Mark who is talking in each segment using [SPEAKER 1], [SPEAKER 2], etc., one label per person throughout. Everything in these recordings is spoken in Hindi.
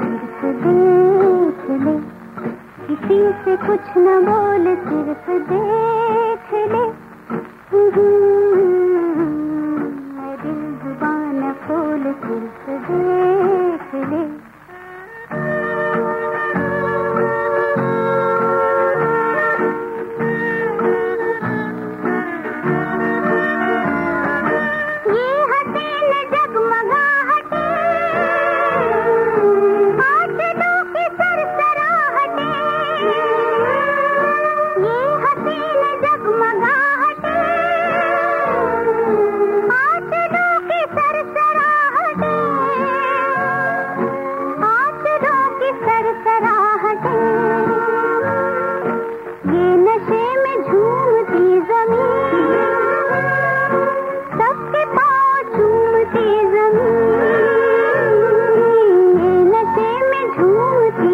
[SPEAKER 1] फिर से देख ले। किसी से कुछ न बोल, सिर्फ़ देख ले। हम्म, दिल ज़ुबान खोल, सिर्फ़ देख ले।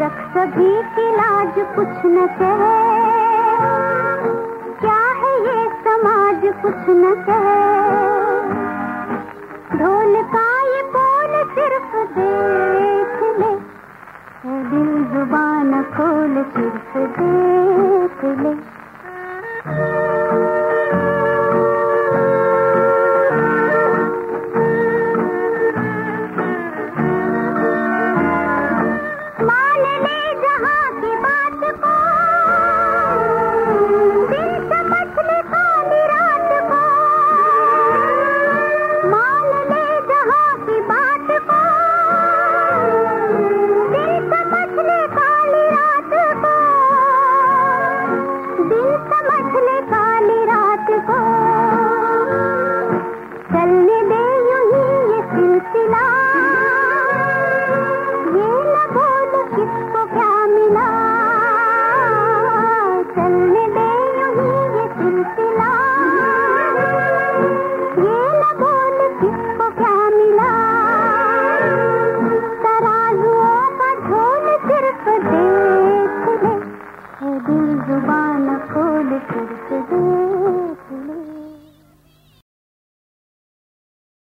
[SPEAKER 1] रख सभी की लाज कुछ न कहे। क्या है ये समाज कुछ न कहे। ढोल का ये बोल सिर्फ़ देख ले। दिल ज़ुबान खोल सिर्फ़ देख ले। समझ ले काली रात को। कुछ दूर